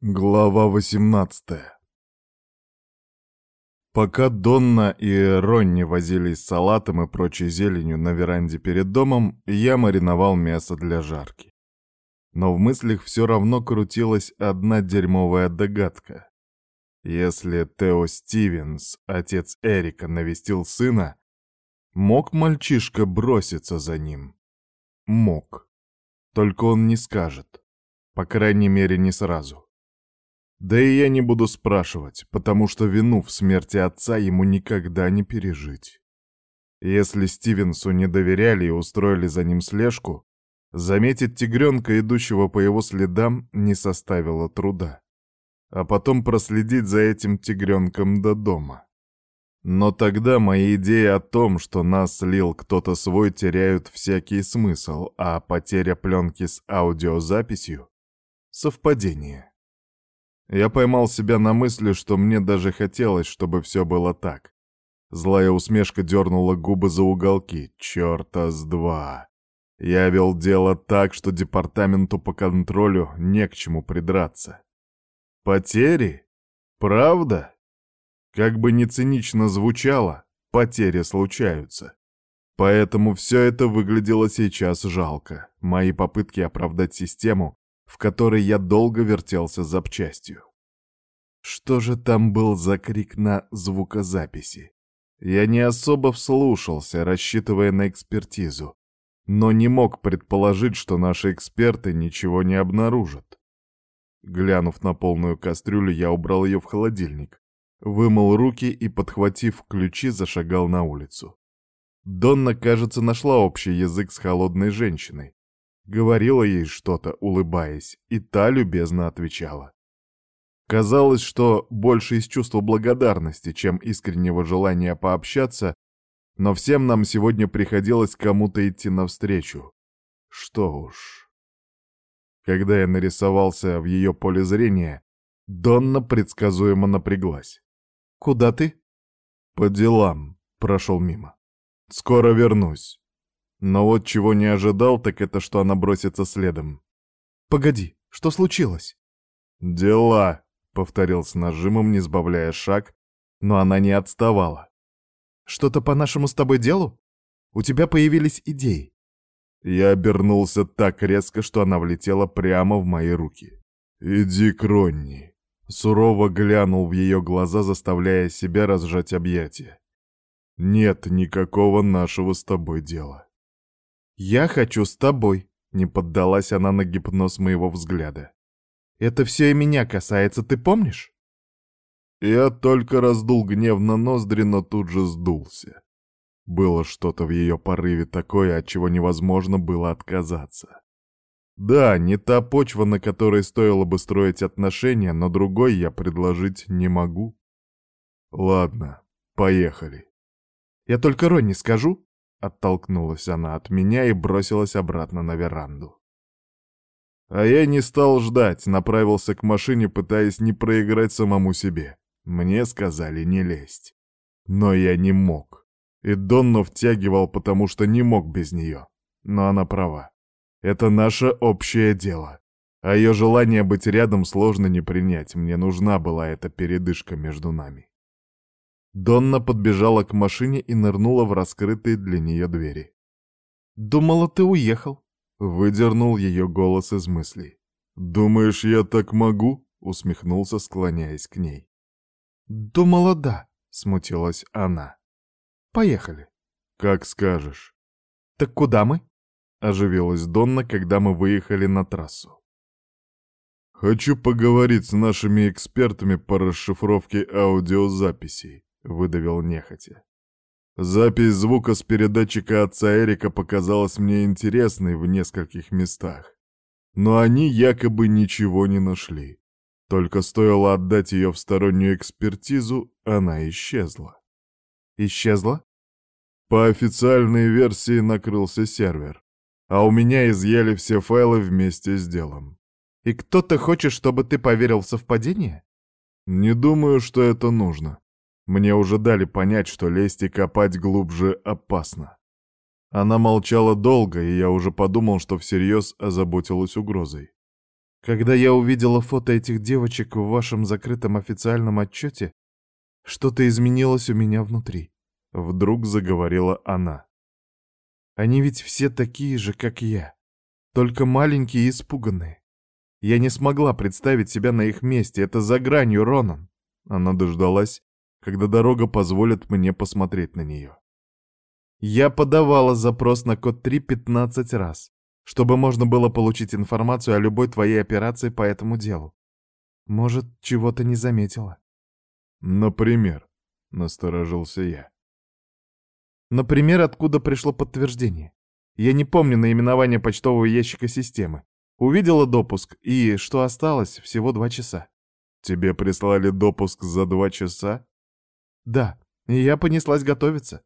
Глава 18 Пока Донна и Ронни возились с салатом и прочей зеленью на веранде перед домом, я мариновал мясо для жарки. Но в мыслях все равно крутилась одна дерьмовая догадка. Если Тео Стивенс, отец Эрика, навестил сына, мог мальчишка броситься за ним? Мог. Только он не скажет. По крайней мере, не сразу. Да и я не буду спрашивать, потому что вину в смерти отца ему никогда не пережить. Если Стивенсу не доверяли и устроили за ним слежку, заметить тигренка, идущего по его следам, не составило труда. А потом проследить за этим тигренком до дома. Но тогда мои идеи о том, что нас слил кто-то свой, теряют всякий смысл, а потеря пленки с аудиозаписью — совпадение. Я поймал себя на мысли, что мне даже хотелось, чтобы все было так. Злая усмешка дернула губы за уголки. Черта с два. Я вел дело так, что департаменту по контролю не к чему придраться. Потери? Правда? Как бы ни цинично звучало, потери случаются. Поэтому все это выглядело сейчас жалко. Мои попытки оправдать систему в которой я долго вертелся запчастью. Что же там был за крик на звукозаписи? Я не особо вслушался, рассчитывая на экспертизу, но не мог предположить, что наши эксперты ничего не обнаружат. Глянув на полную кастрюлю, я убрал ее в холодильник, вымыл руки и, подхватив ключи, зашагал на улицу. Донна, кажется, нашла общий язык с холодной женщиной, Говорила ей что-то, улыбаясь, и та любезно отвечала. Казалось, что больше из чувства благодарности, чем искреннего желания пообщаться, но всем нам сегодня приходилось кому-то идти навстречу. Что уж. Когда я нарисовался в ее поле зрения, Донна предсказуемо напряглась. «Куда ты?» «По делам», — прошел мимо. «Скоро вернусь. Но вот чего не ожидал, так это что она бросится следом. «Погоди, что случилось?» «Дела», — повторил с нажимом, не сбавляя шаг, но она не отставала. «Что-то по нашему с тобой делу? У тебя появились идеи». Я обернулся так резко, что она влетела прямо в мои руки. «Иди к Ронни», — сурово глянул в ее глаза, заставляя себя разжать объятия. «Нет никакого нашего с тобой дела». «Я хочу с тобой», — не поддалась она на гипноз моего взгляда. «Это все и меня касается, ты помнишь?» Я только раздул гневно ноздри, но тут же сдулся. Было что-то в ее порыве такое, от чего невозможно было отказаться. Да, не та почва, на которой стоило бы строить отношения, но другой я предложить не могу. Ладно, поехали. Я только Ронни скажу, Оттолкнулась она от меня и бросилась обратно на веранду. А я не стал ждать, направился к машине, пытаясь не проиграть самому себе. Мне сказали не лезть. Но я не мог. И Донну втягивал, потому что не мог без нее. Но она права. Это наше общее дело. А ее желание быть рядом сложно не принять. Мне нужна была эта передышка между нами. Донна подбежала к машине и нырнула в раскрытые для нее двери. «Думала, ты уехал», — выдернул ее голос из мыслей. «Думаешь, я так могу?» — усмехнулся, склоняясь к ней. «Думала, да», — смутилась она. «Поехали». «Как скажешь». «Так куда мы?» — оживилась Донна, когда мы выехали на трассу. «Хочу поговорить с нашими экспертами по расшифровке аудиозаписей», — выдавил нехотя. Запись звука с передатчика отца Эрика показалась мне интересной в нескольких местах. Но они якобы ничего не нашли. Только стоило отдать ее в стороннюю экспертизу, она исчезла. Исчезла? По официальной версии накрылся сервер, а у меня изъяли все файлы вместе с делом. И кто-то хочет, чтобы ты поверил в совпадение? Не думаю, что это нужно. Мне уже дали понять, что лезть и копать глубже опасно. Она молчала долго, и я уже подумал, что всерьез озаботилась угрозой. Когда я увидела фото этих девочек в вашем закрытом официальном отчете, что-то изменилось у меня внутри. Вдруг заговорила она. Они ведь все такие же, как я, только маленькие и испуганные. Я не смогла представить себя на их месте, это за гранью, Ронан. Она дождалась, когда дорога позволит мне посмотреть на нее. Я подавала запрос на код 3 15 раз, чтобы можно было получить информацию о любой твоей операции по этому делу. Может, чего-то не заметила. Например, насторожился я. Например, откуда пришло подтверждение. Я не помню наименование почтового ящика системы. Увидела допуск, и что осталось, всего два часа. Тебе прислали допуск за два часа? Да, и я понеслась готовиться.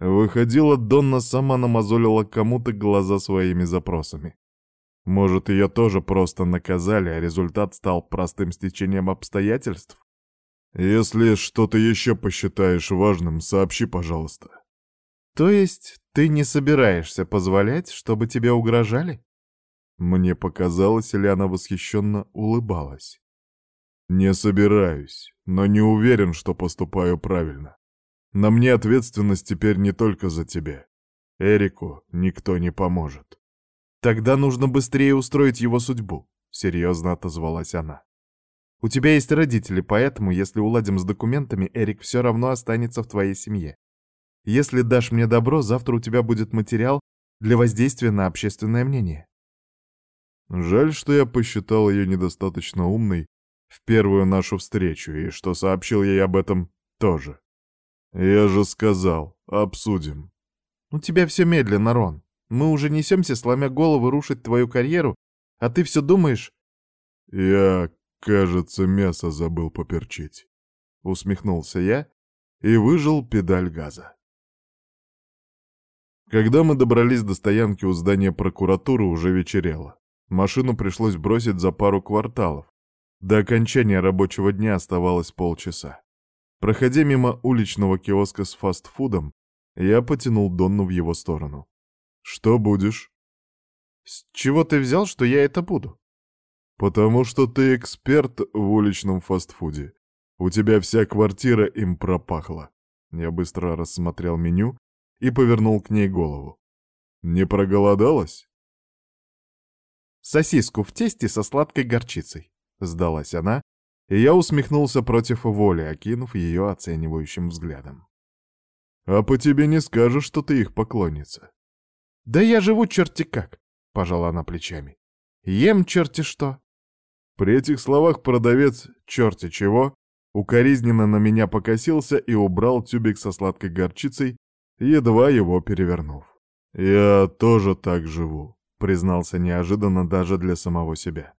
Выходила, Донна сама намазолила кому-то глаза своими запросами. Может, ее тоже просто наказали, а результат стал простым стечением обстоятельств? Если что-то еще посчитаешь важным, сообщи, пожалуйста. То есть ты не собираешься позволять, чтобы тебе угрожали? Мне показалось, или она восхищенно улыбалась. Не собираюсь, но не уверен, что поступаю правильно. На мне ответственность теперь не только за тебя. Эрику никто не поможет. Тогда нужно быстрее устроить его судьбу, серьезно отозвалась она. У тебя есть родители, поэтому, если уладим с документами, Эрик все равно останется в твоей семье. Если дашь мне добро, завтра у тебя будет материал для воздействия на общественное мнение. Жаль, что я посчитал ее недостаточно умной в первую нашу встречу, и что сообщил ей об этом тоже. «Я же сказал, обсудим». «У тебя все медленно, Рон. Мы уже несемся, сломя головы, рушить твою карьеру, а ты все думаешь...» «Я, кажется, мясо забыл поперчить», — усмехнулся я и выжил педаль газа. Когда мы добрались до стоянки у здания прокуратуры, уже вечерело. Машину пришлось бросить за пару кварталов. До окончания рабочего дня оставалось полчаса. Проходя мимо уличного киоска с фастфудом, я потянул Донну в его сторону. «Что будешь?» «С чего ты взял, что я это буду?» «Потому что ты эксперт в уличном фастфуде. У тебя вся квартира им пропахла». Я быстро рассмотрел меню и повернул к ней голову. «Не проголодалась?» «Сосиску в тесте со сладкой горчицей», — сдалась она, и я усмехнулся против воли, окинув ее оценивающим взглядом. «А по тебе не скажешь, что ты их поклонница». «Да я живу черти как», — пожала она плечами. «Ем черти что». При этих словах продавец черти чего укоризненно на меня покосился и убрал тюбик со сладкой горчицей, едва его перевернув. «Я тоже так живу», — признался неожиданно даже для самого себя.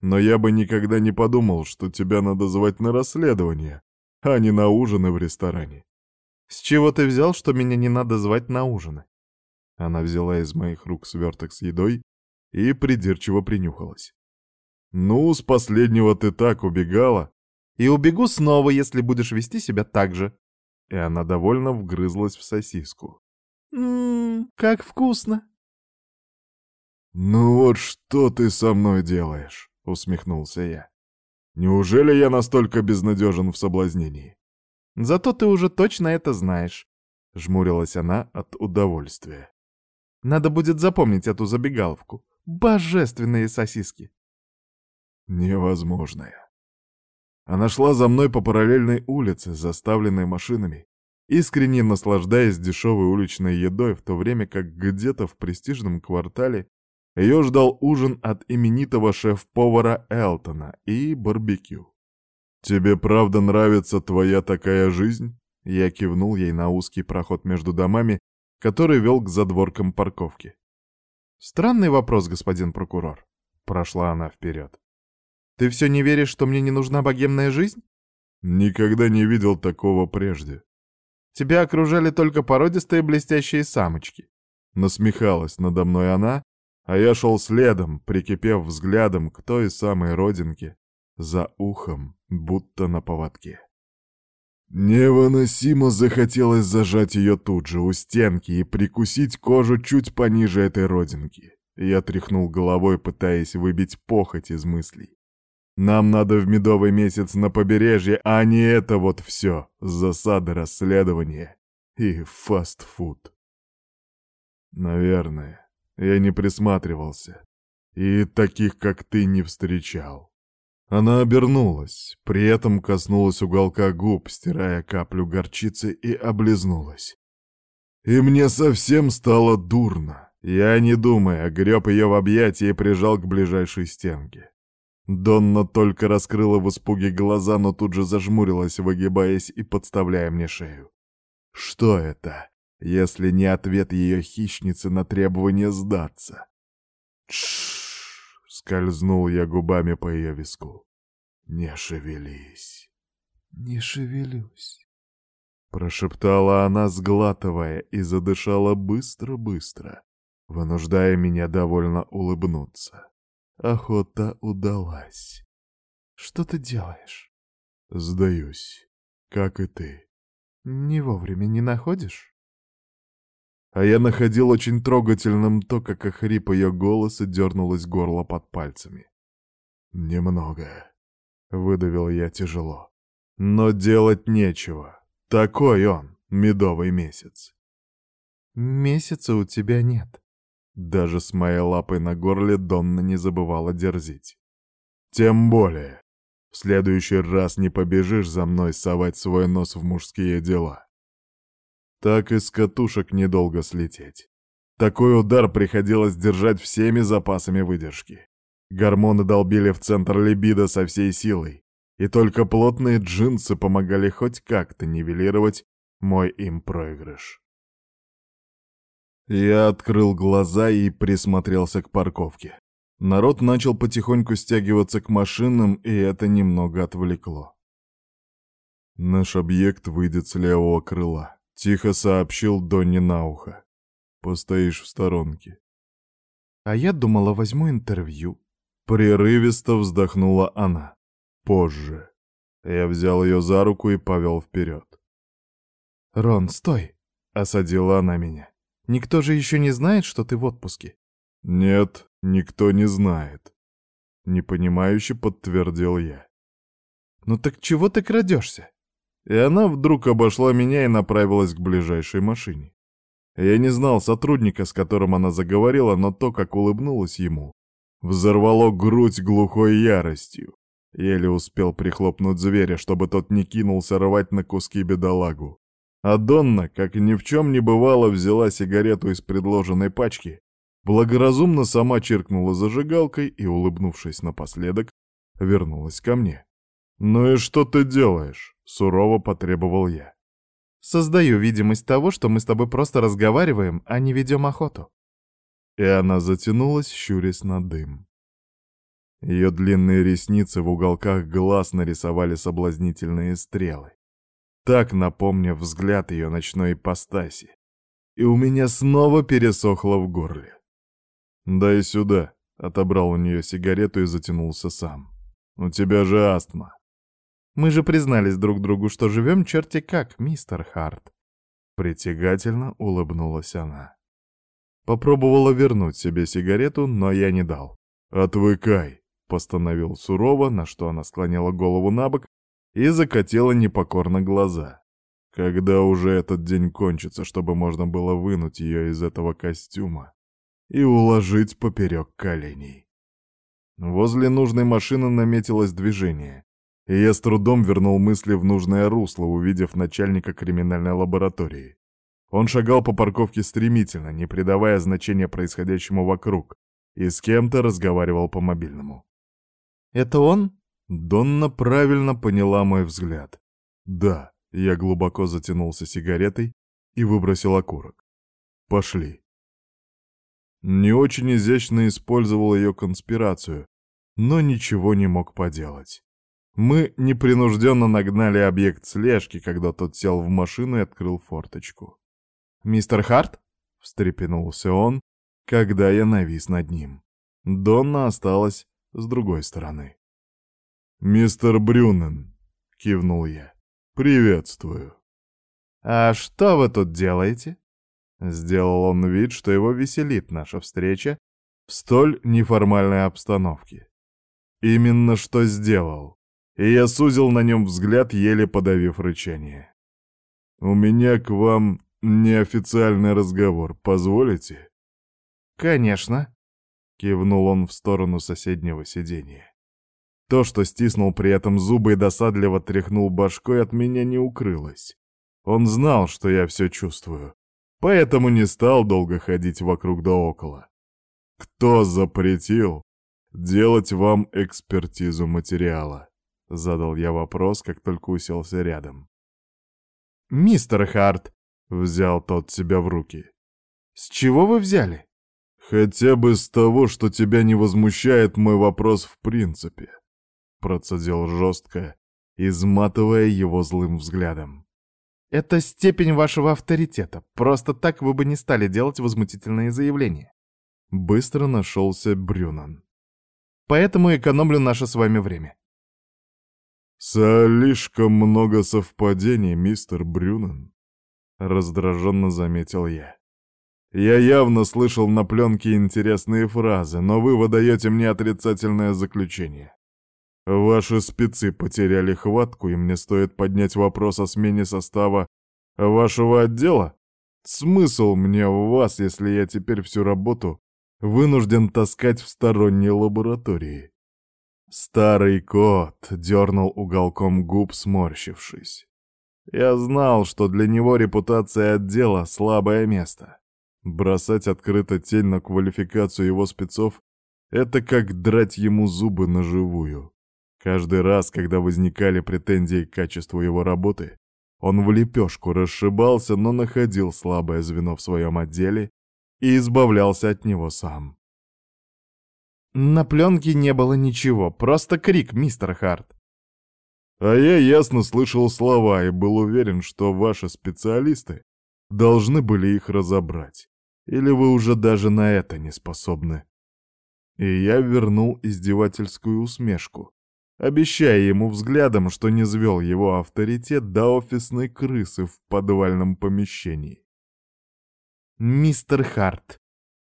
Но я бы никогда не подумал, что тебя надо звать на расследование, а не на ужины в ресторане. С чего ты взял, что меня не надо звать на ужины? Она взяла из моих рук сверток с едой и придирчиво принюхалась. Ну, с последнего ты так убегала. И убегу снова, если будешь вести себя так же. И она довольно вгрызлась в сосиску. Ммм, как вкусно. Ну вот что ты со мной делаешь? — усмехнулся я. «Неужели я настолько безнадежен в соблазнении?» «Зато ты уже точно это знаешь», — жмурилась она от удовольствия. «Надо будет запомнить эту забегаловку. Божественные сосиски!» «Невозможная». Она шла за мной по параллельной улице, заставленной машинами, искренне наслаждаясь дешевой уличной едой, в то время как где-то в престижном квартале ее ждал ужин от именитого шеф-повара Элтона и барбекю. «Тебе правда нравится твоя такая жизнь?» Я кивнул ей на узкий проход между домами, который вел к задворкам парковки. «Странный вопрос, господин прокурор», — прошла она вперед. «Ты все не веришь, что мне не нужна богемная жизнь?» «Никогда не видел такого прежде». «Тебя окружали только породистые блестящие самочки». Насмехалась надо мной она, а я шел следом, прикипев взглядом к той самой родинке, за ухом, будто на поводке. Невыносимо захотелось зажать ее тут же, у стенки, и прикусить кожу чуть пониже этой родинки. Я тряхнул головой, пытаясь выбить похоть из мыслей. Нам надо в медовый месяц на побережье, а не это вот все. Засады расследования и фастфуд. Наверное, я не присматривался. И таких, как ты, не встречал. Она обернулась, при этом коснулась уголка губ, стирая каплю горчицы, и облизнулась. И мне совсем стало дурно. Я, не думая, греб ее в объятия и прижал к ближайшей стенке. Донна только раскрыла в испуге глаза, но тут же зажмурилась, выгибаясь и подставляя мне шею. Что это, если не ответ ее хищницы на требование сдаться? Тш! скользнул я губами по ее виску. Не шевелись. Не шевелюсь. Прошептала она, сглатывая, и задышала быстро-быстро, вынуждая меня довольно улыбнуться. Охота удалась. Что ты делаешь? Сдаюсь, как и ты. Не вовремя не находишь? А я находил очень трогательным то, как охрип ее голос и дернулось горло под пальцами. «Немного», — выдавил я тяжело. «Но делать нечего. Такой он, медовый месяц». «Месяца у тебя нет», даже с моей лапой на горле Донна не забывала дерзить. Тем более, в следующий раз не побежишь за мной совать свой нос в мужские дела. Так из катушек недолго слететь. Такой удар приходилось держать всеми запасами выдержки. Гормоны долбили в центр либидо со всей силой, и только плотные джинсы помогали хоть как-то нивелировать мой им проигрыш. Я открыл глаза и присмотрелся к парковке. Народ начал потихоньку стягиваться к машинам, и это немного отвлекло. «Наш объект выйдет с левого крыла», — тихо сообщил Донни на ухо. «Постоишь в сторонке». «А я думала, возьму интервью». Прерывисто вздохнула она. «Позже». Я взял ее за руку и повел вперед. «Рон, стой!» — осадила она меня. Никто же еще не знает, что ты в отпуске. Нет, никто не знает. Непонимающе подтвердил я. Ну так чего ты крадешься? И она вдруг обошла меня и направилась к ближайшей машине. Я не знал сотрудника, с которым она заговорила, но то, как улыбнулась ему, взорвало грудь глухой яростью. Еле успел прихлопнуть зверя, чтобы тот не кинулся рвать на куски бедолагу. А Донна, как ни в чем не бывало, взяла сигарету из предложенной пачки, благоразумно сама чиркнула зажигалкой и, улыбнувшись напоследок, вернулась ко мне. «Ну и что ты делаешь?» — сурово потребовал я. «Создаю видимость того, что мы с тобой просто разговариваем, а не ведем охоту». И она затянулась, щурясь на дым. Ее длинные ресницы в уголках глаз нарисовали соблазнительные стрелы так напомнив взгляд ее ночной ипостаси. И у меня снова пересохло в горле. «Дай сюда», — отобрал у нее сигарету и затянулся сам. «У тебя же астма». «Мы же признались друг другу, что живем черти как, мистер Харт». Притягательно улыбнулась она. Попробовала вернуть себе сигарету, но я не дал. «Отвыкай», — постановил сурово, на что она склонила голову на бок и закатила непокорно глаза. Когда уже этот день кончится, чтобы можно было вынуть ее из этого костюма и уложить поперек коленей? Возле нужной машины наметилось движение, и я с трудом вернул мысли в нужное русло, увидев начальника криминальной лаборатории. Он шагал по парковке стремительно, не придавая значения происходящему вокруг, и с кем-то разговаривал по мобильному. «Это он?» Донна правильно поняла мой взгляд. Да, я глубоко затянулся сигаретой и выбросил окурок. Пошли. Не очень изящно использовал ее конспирацию, но ничего не мог поделать. Мы непринужденно нагнали объект слежки, когда тот сел в машину и открыл форточку. «Мистер Харт?» — встрепенулся он, когда я навис над ним. Донна осталась с другой стороны. «Мистер Брюнен», — кивнул я, — «приветствую». «А что вы тут делаете?» Сделал он вид, что его веселит наша встреча, В столь неформальной обстановке. Именно что сделал. И я сузил на нем взгляд, еле подавив рычание. «У меня к вам неофициальный разговор, позволите?» «Конечно», — кивнул он в сторону соседнего сиденья. То, что стиснул при этом зубы и досадливо тряхнул башкой, от меня не укрылось. Он знал, что я все чувствую, поэтому не стал долго ходить вокруг да около. «Кто запретил делать вам экспертизу материала?» — задал я вопрос, как только уселся рядом. «Мистер Харт», — взял тот себя в руки, — «с чего вы взяли?» «Хотя бы с того, что тебя не возмущает мой вопрос в принципе», — процедил жестко, изматывая его злым взглядом. «Это степень вашего авторитета. Просто так вы бы не стали делать возмутительные заявления». Быстро нашелся Брюнан. «Поэтому экономлю наше с вами время». «Слишком много совпадений, мистер Брюнан», — раздраженно заметил я. «Я явно слышал на пленке интересные фразы, но вы выдаете мне отрицательное заключение. Ваши спецы потеряли хватку, и мне стоит поднять вопрос о смене состава вашего отдела? Смысл мне в вас, если я теперь всю работу вынужден таскать в сторонней лаборатории?» Старый кот дернул уголком губ, сморщившись. Я знал, что для него репутация отдела — слабое место. Бросать открыто тень на квалификацию его спецов — это как драть ему зубы на живую. Каждый раз, когда возникали претензии к качеству его работы, он в лепешку расшибался, но находил слабое звено в своем отделе и избавлялся от него сам. На пленке не было ничего, просто крик, мистер Харт. А я ясно слышал слова и был уверен, что ваши специалисты должны были их разобрать. Или вы уже даже на это не способны. И я вернул издевательскую усмешку, обещая ему взглядом, что не звел его авторитет до офисной крысы в подвальном помещении. «Мистер Харт,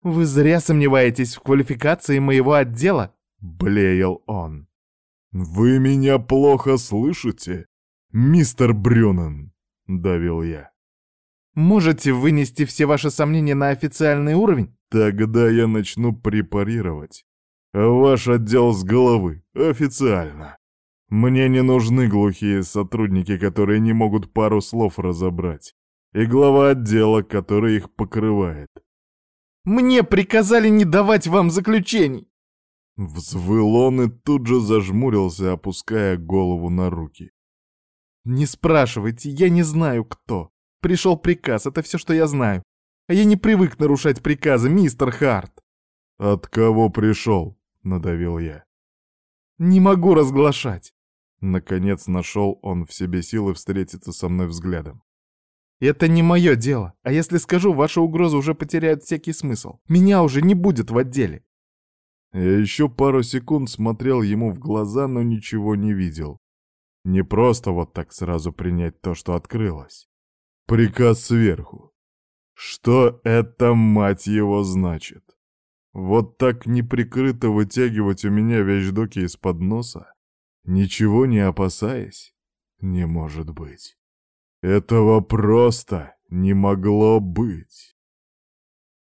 вы зря сомневаетесь в квалификации моего отдела?» — блеял он. «Вы меня плохо слышите, мистер Брюнен?» — давил я. «Можете вынести все ваши сомнения на официальный уровень?» «Тогда я начну препарировать Ваш отдел с головы, официально. Мне не нужны глухие сотрудники, которые не могут пару слов разобрать. И глава отдела, который их покрывает. Мне приказали не давать вам заключений. Взвыл он и тут же зажмурился, опуская голову на руки. «Не спрашивайте, я не знаю, кто. Пришел приказ, это все, что я знаю. А я не привык нарушать приказы, мистер Харт». «От кого пришел?» — надавил я. «Не могу разглашать!» Наконец нашел он в себе силы встретиться со мной взглядом. «Это не мое дело, а если скажу, ваши угрозы уже потеряют всякий смысл. Меня уже не будет в отделе!» Я еще пару секунд смотрел ему в глаза, но ничего не видел. Не просто вот так сразу принять то, что открылось. Приказ сверху. Что это, мать его, значит? Вот так неприкрыто вытягивать у меня вещдоки из-под носа, ничего не опасаясь, не может быть. Этого просто не могло быть.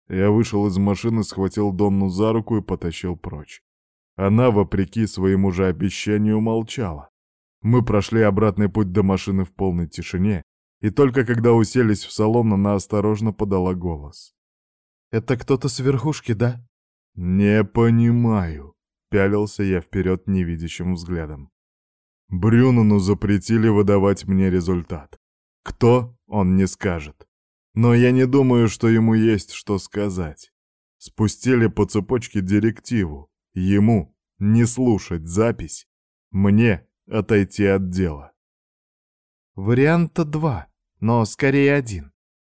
Я вышел из машины, схватил Донну за руку и потащил прочь. Она, вопреки своему же обещанию, молчала. Мы прошли обратный путь до машины в полной тишине, и только когда уселись в салон, она осторожно подала голос. «Это кто-то с верхушки, да?» «Не понимаю», — пялился я вперед невидящим взглядом. Брюнону запретили выдавать мне результат. Кто, он не скажет. Но я не думаю, что ему есть что сказать. Спустили по цепочке директиву. Ему не слушать запись. Мне отойти от дела. Варианта два, но скорее один.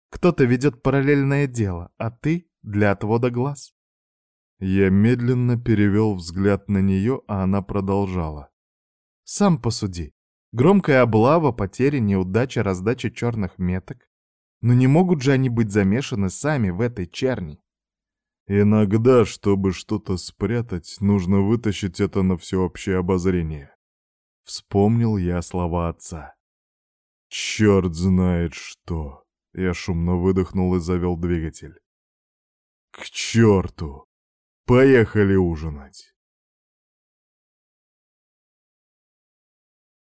Кто-то ведет параллельное дело, а ты — для отвода глаз. Я медленно перевел взгляд на нее, а она продолжала. «Сам посуди. Громкая облава, потери, неудача, раздача черных меток. Но не могут же они быть замешаны сами в этой черни?» Иногда, чтобы что-то спрятать, нужно вытащить это на всеобщее обозрение. Вспомнил я слова отца. Черт знает что. Я шумно выдохнул и завел двигатель. К черту! Поехали ужинать.